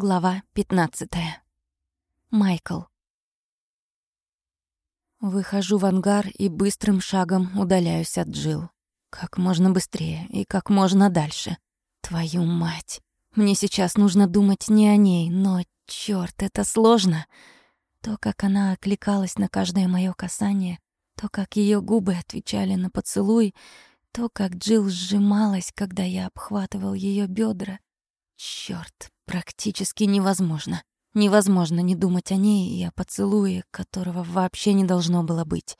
Глава 15. Майкл. Выхожу в ангар и быстрым шагом удаляюсь от Джил. Как можно быстрее и как можно дальше. Твою мать. Мне сейчас нужно думать не о ней, но, чёрт, это сложно. То, как она окликалась на каждое моё касание, то, как её губы отвечали на поцелуй, то, как Джил сжималась, когда я обхватывал её бедра. Чёрт, Практически невозможно. Невозможно не думать о ней и о поцелуе, которого вообще не должно было быть.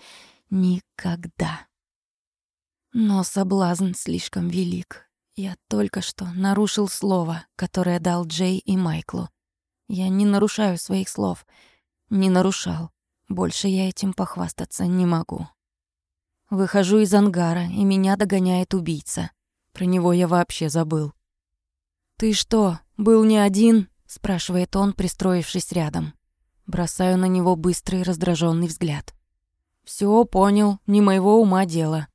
Никогда. Но соблазн слишком велик. Я только что нарушил слово, которое дал Джей и Майклу. Я не нарушаю своих слов. Не нарушал. Больше я этим похвастаться не могу. Выхожу из ангара, и меня догоняет убийца. Про него я вообще забыл. «Ты что, был не один?» — спрашивает он, пристроившись рядом. Бросаю на него быстрый раздраженный взгляд. Все понял, не моего ума дело».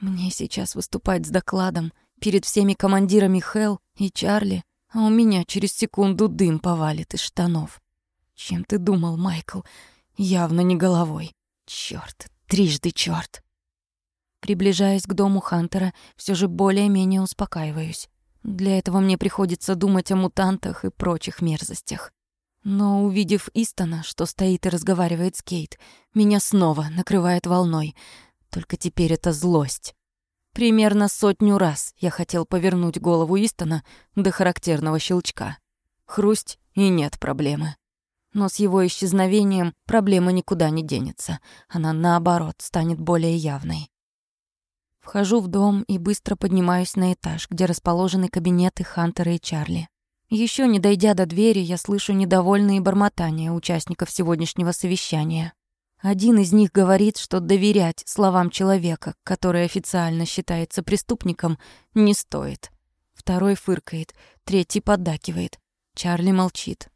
Мне сейчас выступать с докладом перед всеми командирами Хел и Чарли, а у меня через секунду дым повалит из штанов. Чем ты думал, Майкл? Явно не головой. Чёрт, трижды чёрт. Приближаясь к дому Хантера, все же более-менее успокаиваюсь. Для этого мне приходится думать о мутантах и прочих мерзостях. Но увидев Истона, что стоит и разговаривает с Кейт, меня снова накрывает волной. Только теперь это злость. Примерно сотню раз я хотел повернуть голову Истона до характерного щелчка. Хрусть, и нет проблемы. Но с его исчезновением проблема никуда не денется. Она, наоборот, станет более явной. Вхожу в дом и быстро поднимаюсь на этаж, где расположены кабинеты Хантера и Чарли. Еще не дойдя до двери, я слышу недовольные бормотания участников сегодняшнего совещания. Один из них говорит, что доверять словам человека, который официально считается преступником, не стоит. Второй фыркает, третий поддакивает. Чарли молчит.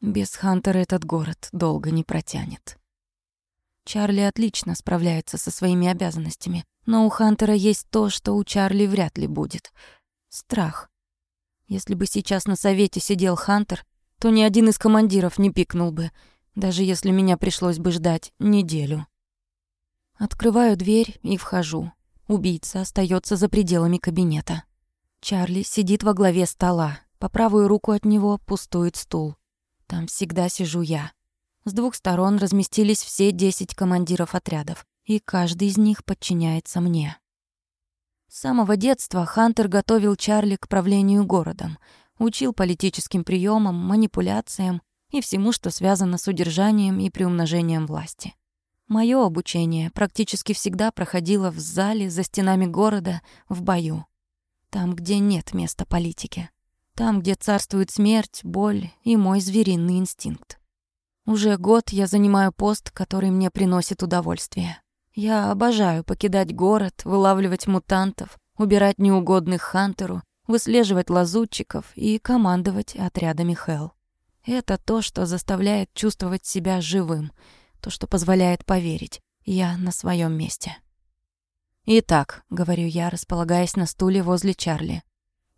Без Хантера этот город долго не протянет. Чарли отлично справляется со своими обязанностями. Но у Хантера есть то, что у Чарли вряд ли будет. Страх. Если бы сейчас на совете сидел Хантер, то ни один из командиров не пикнул бы, даже если меня пришлось бы ждать неделю. Открываю дверь и вхожу. Убийца остается за пределами кабинета. Чарли сидит во главе стола. По правую руку от него пустует стул. Там всегда сижу я. С двух сторон разместились все десять командиров отрядов и каждый из них подчиняется мне. С самого детства Хантер готовил Чарли к правлению городом, учил политическим приемам, манипуляциям и всему, что связано с удержанием и приумножением власти. Моё обучение практически всегда проходило в зале за стенами города, в бою. Там, где нет места политике. Там, где царствует смерть, боль и мой звериный инстинкт. Уже год я занимаю пост, который мне приносит удовольствие. Я обожаю покидать город, вылавливать мутантов, убирать неугодных Хантеру, выслеживать лазутчиков и командовать отрядами Хелл. Это то, что заставляет чувствовать себя живым, то, что позволяет поверить, я на своем месте. «Итак», — говорю я, располагаясь на стуле возле Чарли.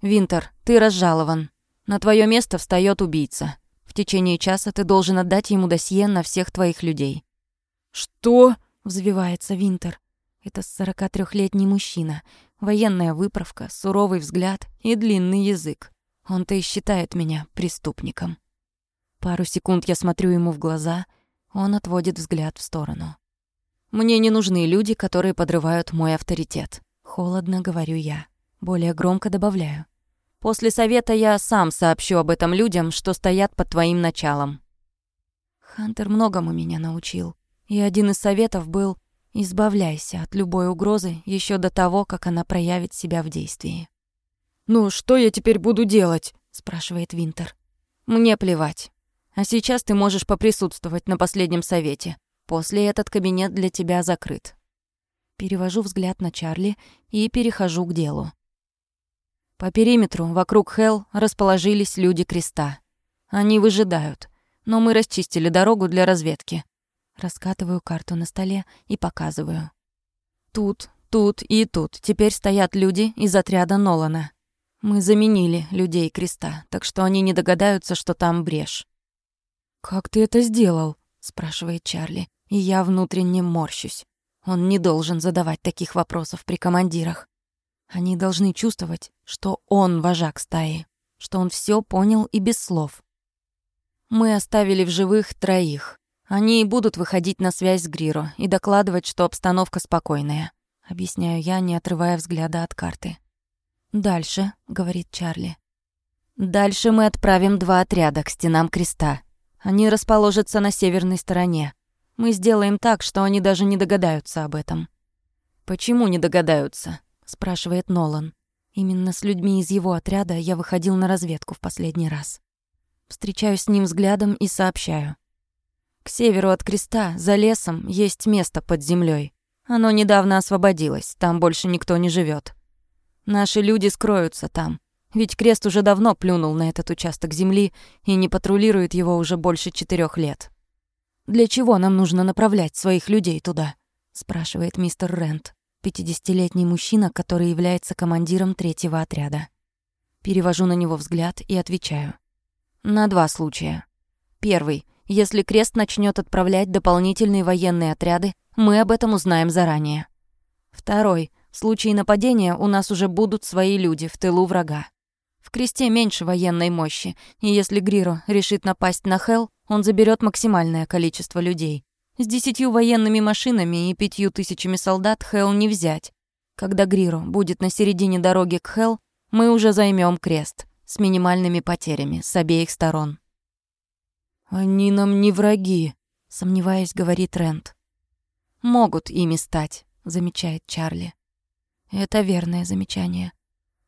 «Винтер, ты разжалован. На твое место встает убийца. Течение часа ты должен отдать ему досье на всех твоих людей». «Что?» взвивается Винтер. Это 43-летний мужчина, военная выправка, суровый взгляд и длинный язык. Он-то и считает меня преступником. Пару секунд я смотрю ему в глаза, он отводит взгляд в сторону. «Мне не нужны люди, которые подрывают мой авторитет», — холодно говорю я. Более громко добавляю. «После совета я сам сообщу об этом людям, что стоят под твоим началом». Хантер многому меня научил. И один из советов был «избавляйся от любой угрозы еще до того, как она проявит себя в действии». «Ну, что я теперь буду делать?» — спрашивает Винтер. «Мне плевать. А сейчас ты можешь поприсутствовать на последнем совете. После этот кабинет для тебя закрыт». Перевожу взгляд на Чарли и перехожу к делу. По периметру вокруг Хелл расположились люди Креста. Они выжидают, но мы расчистили дорогу для разведки. Раскатываю карту на столе и показываю. Тут, тут и тут теперь стоят люди из отряда Нолана. Мы заменили людей креста, так что они не догадаются, что там брешь. «Как ты это сделал?» — спрашивает Чарли, и я внутренне морщусь. Он не должен задавать таких вопросов при командирах. Они должны чувствовать, что он вожак стаи, что он все понял и без слов. Мы оставили в живых троих. Они и будут выходить на связь с Гриро и докладывать, что обстановка спокойная. Объясняю я, не отрывая взгляда от карты. «Дальше», — говорит Чарли. «Дальше мы отправим два отряда к стенам креста. Они расположатся на северной стороне. Мы сделаем так, что они даже не догадаются об этом». «Почему не догадаются?» — спрашивает Нолан. Именно с людьми из его отряда я выходил на разведку в последний раз. Встречаюсь с ним взглядом и сообщаю. К северу от креста, за лесом, есть место под землей. Оно недавно освободилось, там больше никто не живет. Наши люди скроются там, ведь крест уже давно плюнул на этот участок земли и не патрулирует его уже больше четырех лет. «Для чего нам нужно направлять своих людей туда?» — спрашивает мистер Рент, пятидесятилетний мужчина, который является командиром третьего отряда. Перевожу на него взгляд и отвечаю. На два случая. Первый. Если крест начнет отправлять дополнительные военные отряды, мы об этом узнаем заранее. Второй. В случае нападения у нас уже будут свои люди в тылу врага. В кресте меньше военной мощи, и если Гриро решит напасть на Хел, он заберет максимальное количество людей. С десятью военными машинами и пятью тысячами солдат Хел не взять. Когда Гриро будет на середине дороги к Хел, мы уже займем крест с минимальными потерями с обеих сторон. «Они нам не враги», — сомневаясь, говорит Рент могут ими стать», — замечает Чарли. Это верное замечание.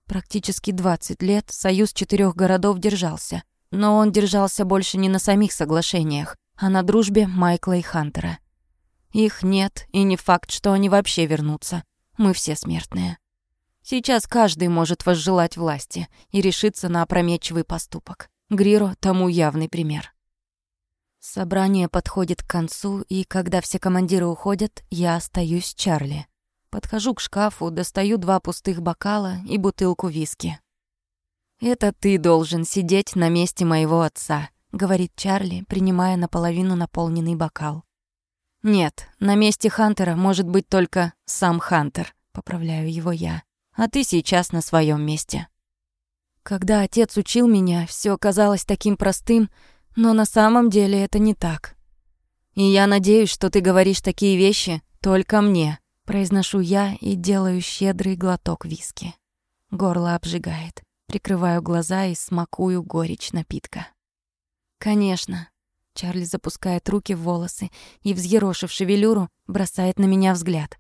Практически 20 лет союз четырех городов держался, но он держался больше не на самих соглашениях, а на дружбе Майкла и Хантера. Их нет, и не факт, что они вообще вернутся. Мы все смертные. Сейчас каждый может возжелать власти и решиться на опрометчивый поступок. Гриро тому явный пример. Собрание подходит к концу, и когда все командиры уходят, я остаюсь с Чарли. Подхожу к шкафу, достаю два пустых бокала и бутылку виски. «Это ты должен сидеть на месте моего отца», — говорит Чарли, принимая наполовину наполненный бокал. «Нет, на месте Хантера может быть только сам Хантер», — поправляю его я. «А ты сейчас на своем месте». Когда отец учил меня, все казалось таким простым, но на самом деле это не так. И я надеюсь, что ты говоришь такие вещи только мне, произношу я и делаю щедрый глоток виски. Горло обжигает. Прикрываю глаза и смакую горечь напитка. Конечно. Чарли запускает руки в волосы и, взъерошив шевелюру, бросает на меня взгляд.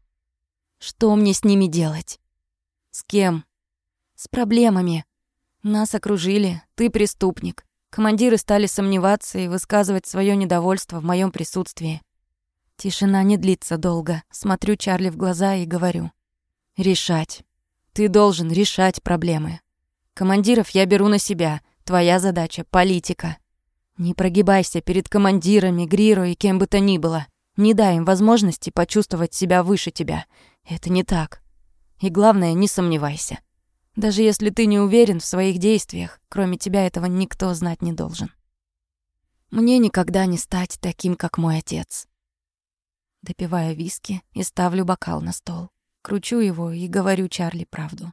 Что мне с ними делать? С кем? С проблемами. Нас окружили, ты преступник. Командиры стали сомневаться и высказывать свое недовольство в моем присутствии. Тишина не длится долго. Смотрю Чарли в глаза и говорю. «Решать. Ты должен решать проблемы. Командиров я беру на себя. Твоя задача — политика. Не прогибайся перед командирами, Гриро и кем бы то ни было. Не дай им возможности почувствовать себя выше тебя. Это не так. И главное, не сомневайся. Даже если ты не уверен в своих действиях, кроме тебя этого никто знать не должен. Мне никогда не стать таким, как мой отец. Допиваю виски и ставлю бокал на стол. Кручу его и говорю Чарли правду.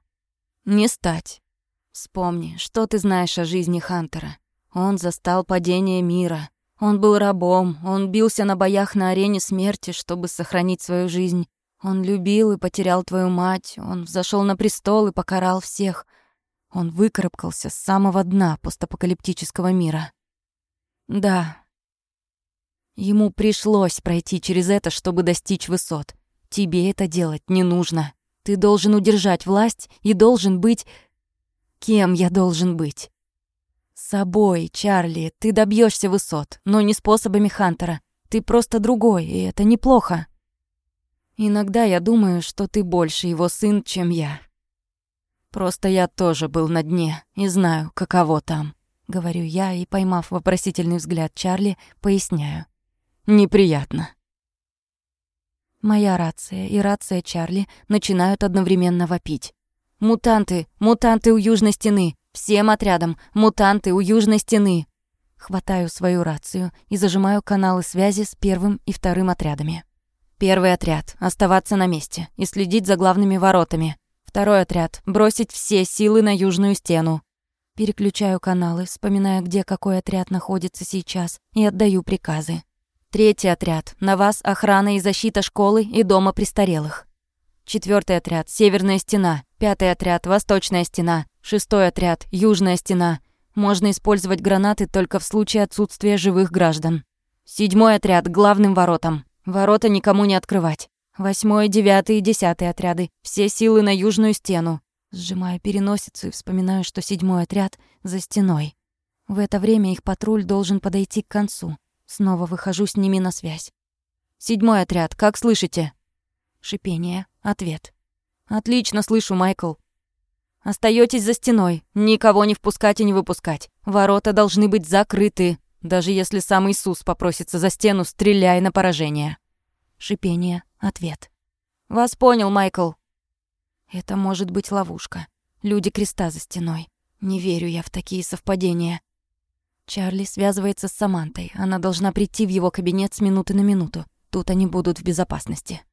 Не стать. Вспомни, что ты знаешь о жизни Хантера. Он застал падение мира. Он был рабом, он бился на боях на арене смерти, чтобы сохранить свою жизнь. Он любил и потерял твою мать, он взошел на престол и покарал всех. Он выкарабкался с самого дна постапокалиптического мира. Да. Ему пришлось пройти через это, чтобы достичь высот. Тебе это делать не нужно. Ты должен удержать власть и должен быть... Кем я должен быть? Собой, Чарли, ты добьешься высот, но не способами Хантера. Ты просто другой, и это неплохо. Иногда я думаю, что ты больше его сын, чем я. Просто я тоже был на дне и знаю, каково там, говорю я и, поймав вопросительный взгляд Чарли, поясняю. Неприятно. Моя рация и рация Чарли начинают одновременно вопить. Мутанты! Мутанты у южной стены! Всем отрядам! Мутанты у южной стены!» Хватаю свою рацию и зажимаю каналы связи с первым и вторым отрядами. Первый отряд — оставаться на месте и следить за главными воротами. Второй отряд — бросить все силы на южную стену. Переключаю каналы, вспоминая, где какой отряд находится сейчас, и отдаю приказы. Третий отряд — на вас охрана и защита школы и дома престарелых. Четвертый отряд — северная стена. Пятый отряд — восточная стена. Шестой отряд — южная стена. Можно использовать гранаты только в случае отсутствия живых граждан. Седьмой отряд — главным воротам. Ворота никому не открывать. Восьмой, девятый и десятый отряды. Все силы на южную стену. Сжимаю переносицу и вспоминаю, что седьмой отряд за стеной. В это время их патруль должен подойти к концу. Снова выхожу с ними на связь. «Седьмой отряд, как слышите?» Шипение. Ответ. «Отлично слышу, Майкл. Остаетесь за стеной. Никого не впускать и не выпускать. Ворота должны быть закрыты. Даже если сам Иисус попросится за стену, стреляй на поражение». Шипение. Ответ. «Вас понял, Майкл». Это может быть ловушка. Люди креста за стеной. Не верю я в такие совпадения. Чарли связывается с Самантой. Она должна прийти в его кабинет с минуты на минуту. Тут они будут в безопасности.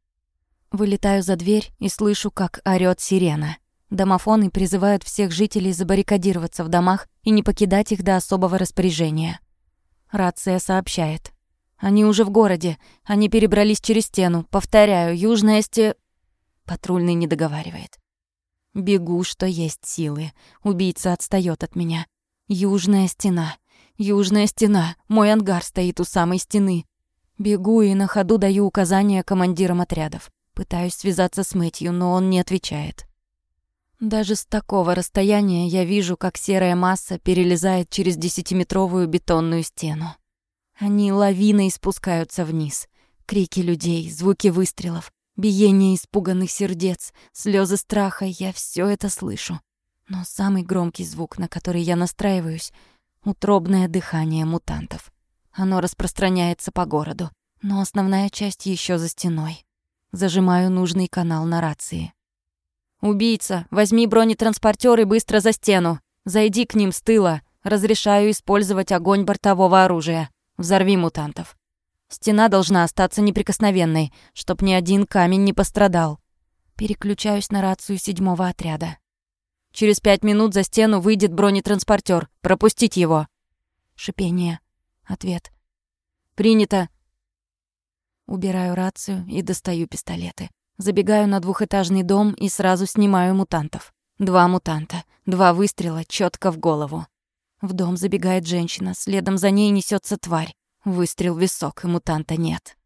Вылетаю за дверь и слышу, как орёт сирена. Домофоны призывают всех жителей забаррикадироваться в домах и не покидать их до особого распоряжения. Рация сообщает. Они уже в городе. Они перебрались через стену. Повторяю, южная сте... Патрульный не договаривает. Бегу, что есть силы. Убийца отстаёт от меня. Южная стена. Южная стена. Мой ангар стоит у самой стены. Бегу и на ходу даю указания командирам отрядов. Пытаюсь связаться с Мэтью, но он не отвечает. Даже с такого расстояния я вижу, как серая масса перелезает через десятиметровую бетонную стену. Они лавиной спускаются вниз. Крики людей, звуки выстрелов, биение испуганных сердец, слезы страха — я все это слышу. Но самый громкий звук, на который я настраиваюсь — утробное дыхание мутантов. Оно распространяется по городу, но основная часть еще за стеной. Зажимаю нужный канал на рации. «Убийца, возьми бронетранспортер и быстро за стену. Зайди к ним с тыла. Разрешаю использовать огонь бортового оружия. Взорви мутантов. Стена должна остаться неприкосновенной, чтоб ни один камень не пострадал. Переключаюсь на рацию седьмого отряда. Через пять минут за стену выйдет бронетранспортер. Пропустить его. Шипение. Ответ. Принято. Убираю рацию и достаю пистолеты. Забегаю на двухэтажный дом и сразу снимаю мутантов. Два мутанта, два выстрела четко в голову. В дом забегает женщина, следом за ней несется тварь. Выстрел в висок, и мутанта нет.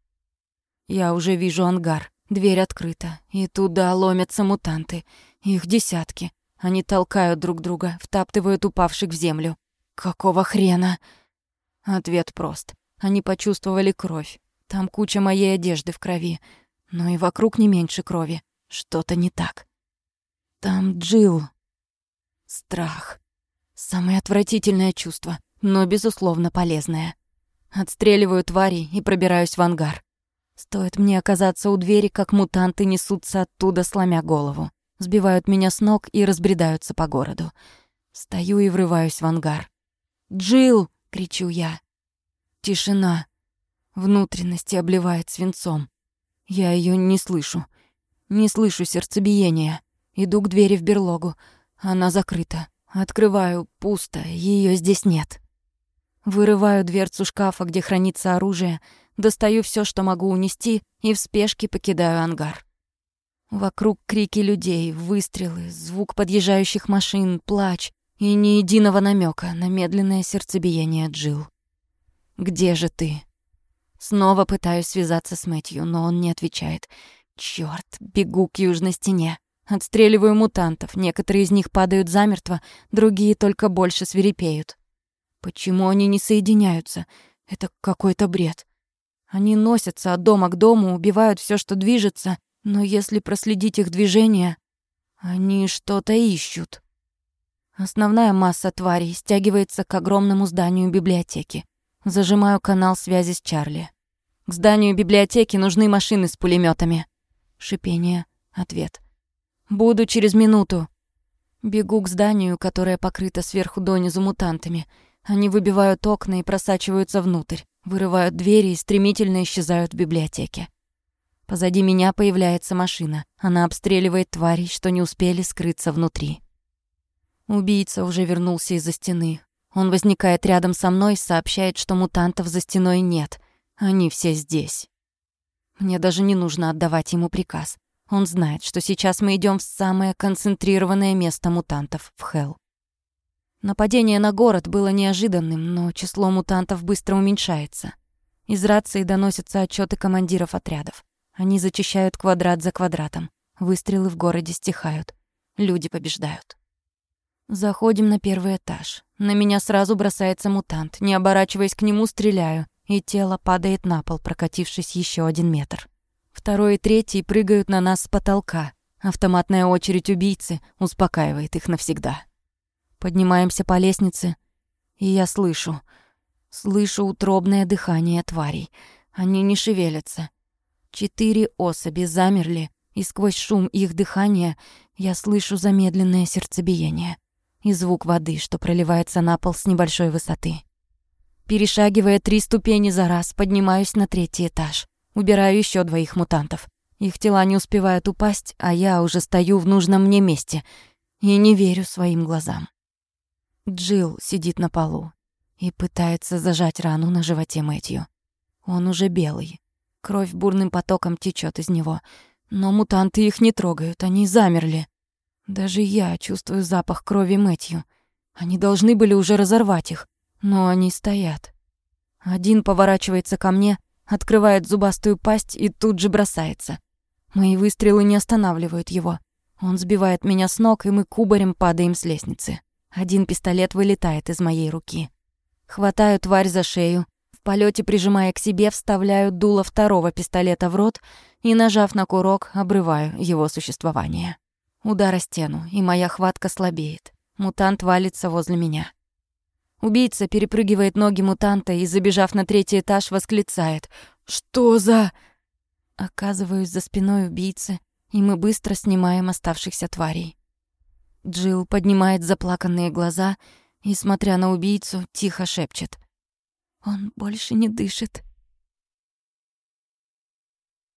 Я уже вижу ангар. Дверь открыта, и туда ломятся мутанты. Их десятки. Они толкают друг друга, втаптывают упавших в землю. Какого хрена? Ответ прост. Они почувствовали кровь. Там куча моей одежды в крови. Но и вокруг не меньше крови. Что-то не так. Там Джил. Страх. Самое отвратительное чувство, но, безусловно, полезное. Отстреливаю тварей и пробираюсь в ангар. Стоит мне оказаться у двери, как мутанты несутся оттуда, сломя голову. Сбивают меня с ног и разбредаются по городу. Стою и врываюсь в ангар. Джил! кричу я. Тишина. Внутренности обливает свинцом. Я ее не слышу. Не слышу сердцебиения. Иду к двери в берлогу. Она закрыта. Открываю, пусто, ее здесь нет. Вырываю дверцу шкафа, где хранится оружие, достаю все, что могу унести, и в спешке покидаю ангар. Вокруг крики людей, выстрелы, звук подъезжающих машин, плач и ни единого намека на медленное сердцебиение Джил. «Где же ты?» Снова пытаюсь связаться с Мэтью, но он не отвечает. Чёрт, бегу к южной стене. Отстреливаю мутантов, некоторые из них падают замертво, другие только больше свирепеют. Почему они не соединяются? Это какой-то бред. Они носятся от дома к дому, убивают все, что движется, но если проследить их движения, они что-то ищут. Основная масса тварей стягивается к огромному зданию библиотеки. Зажимаю канал связи с Чарли. К зданию библиотеки нужны машины с пулеметами. Шипение. Ответ. Буду через минуту. Бегу к зданию, которое покрыто сверху донизу мутантами. Они выбивают окна и просачиваются внутрь, вырывают двери и стремительно исчезают в библиотеке. Позади меня появляется машина. Она обстреливает тварей, что не успели скрыться внутри. Убийца уже вернулся из-за стены. Он возникает рядом со мной, сообщает, что мутантов за стеной нет. Они все здесь. Мне даже не нужно отдавать ему приказ. Он знает, что сейчас мы идем в самое концентрированное место мутантов в Хелл. Нападение на город было неожиданным, но число мутантов быстро уменьшается. Из рации доносятся отчеты командиров отрядов. Они зачищают квадрат за квадратом. Выстрелы в городе стихают. Люди побеждают. Заходим на первый этаж. На меня сразу бросается мутант. Не оборачиваясь к нему, стреляю, и тело падает на пол, прокатившись еще один метр. Второй и третий прыгают на нас с потолка. Автоматная очередь убийцы успокаивает их навсегда. Поднимаемся по лестнице, и я слышу, слышу утробное дыхание тварей. Они не шевелятся. Четыре особи замерли, и сквозь шум их дыхания я слышу замедленное сердцебиение и звук воды, что проливается на пол с небольшой высоты. Перешагивая три ступени за раз, поднимаюсь на третий этаж. Убираю еще двоих мутантов. Их тела не успевают упасть, а я уже стою в нужном мне месте и не верю своим глазам. Джилл сидит на полу и пытается зажать рану на животе Мэтью. Он уже белый. Кровь бурным потоком течет из него. Но мутанты их не трогают, они замерли. Даже я чувствую запах крови Мэтью. Они должны были уже разорвать их, но они стоят. Один поворачивается ко мне, открывает зубастую пасть и тут же бросается. Мои выстрелы не останавливают его. Он сбивает меня с ног, и мы кубарем падаем с лестницы. Один пистолет вылетает из моей руки. Хватаю тварь за шею, в полете прижимая к себе, вставляю дуло второго пистолета в рот и, нажав на курок, обрываю его существование. Удар о стену, и моя хватка слабеет. Мутант валится возле меня. Убийца перепрыгивает ноги мутанта и, забежав на третий этаж, восклицает «Что за...» Оказываюсь за спиной убийцы, и мы быстро снимаем оставшихся тварей. Джилл поднимает заплаканные глаза и, смотря на убийцу, тихо шепчет. «Он больше не дышит».